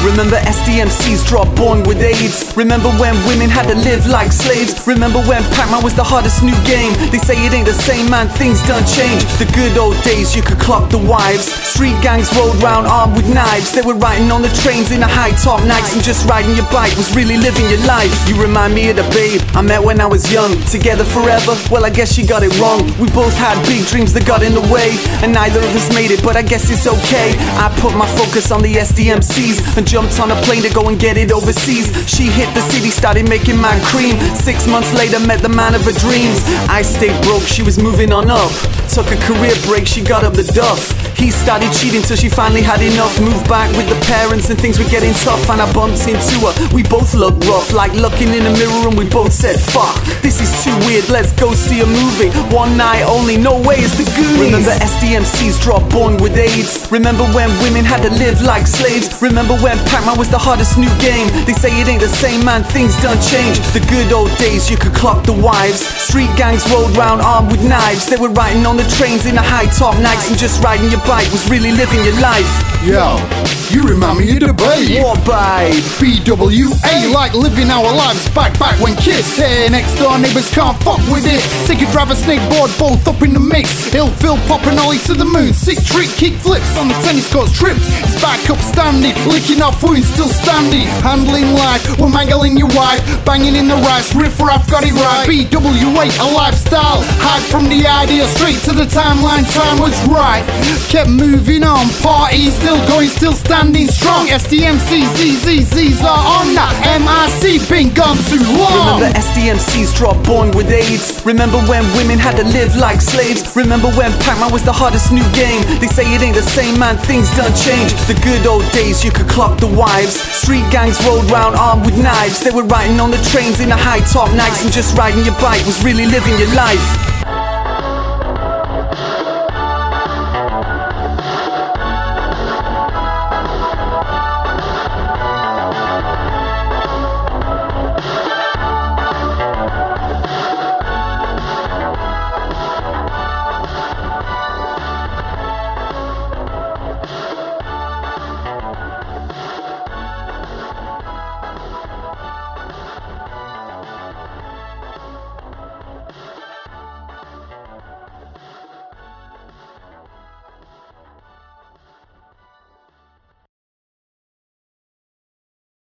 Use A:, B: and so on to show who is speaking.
A: Remember SDMCz dropped born with AIDS. Remember when women had to live like slaves. Remember when Pac-Man was the hardest new game. They say it ain't the same man, things done change. The good old days you could clock the wives. Street gangs rolled round armed with knives. They were riding on the trains in a high top nights and just riding your bike was really living your life. You remind me of the babe I met when I was young. Together forever. Well, I guess she got it wrong. We both had big dreams that got in the way, and neither of us made it. But I guess it's okay. I put my focus on the SDMCz and jumped on a plane to go and get it overseas. She hit the city, started making my cream. Six months later, met the man of her dreams. I stayed broke, she was moving on up. Took a career break, she got up the duff. He started cheating till she finally had enough. Moved back with the parents and things were getting tough. And I bumped into her. We both looked rough, like looking in the mirror, and we both said, Fuck, this is too weird. Let's go see a movie. One night only, no way, is the Goonies. Remember SDMCz dropped born with AIDS. Remember when women had to live like slaves. Remember when Pac-Man was the hardest new game. They say it ain't the same man, things done change. The good old days, you could clock the wives. Street gangs rolled round armed with knives. They were riding on the trains in the high top nights and just riding your was really living your life.
B: Yo, you remind me of the
A: What babe?
B: BWA, like living our lives back back when kids. Hey, next door neighbors can't fuck with this. Sick of drive a snakeboard, both up in the mix. Ill Phil popping ollie to the moon. Sick trick kick flips on the tennis courts tripped. It's back up standing, licking off wounds, still standing. Handling life, we're mangling your wife. Banging in the rice, riff I've got it right. BWA, a lifestyle. Hype from the idea straight to the timeline, time was right. Kept moving on, party still going, still standing strong. SDMC, ZZZs are on that. MIC.
A: Remember SDMCz drop born with AIDS. Remember when women had to live like slaves. Remember when Pac-Man was the hardest new game. They say it ain't the same man, things done change. The good old days, you could clock the wives. Street gangs rolled round armed with knives. They were riding on the trains in the high top nights and just riding your bike was really living your life.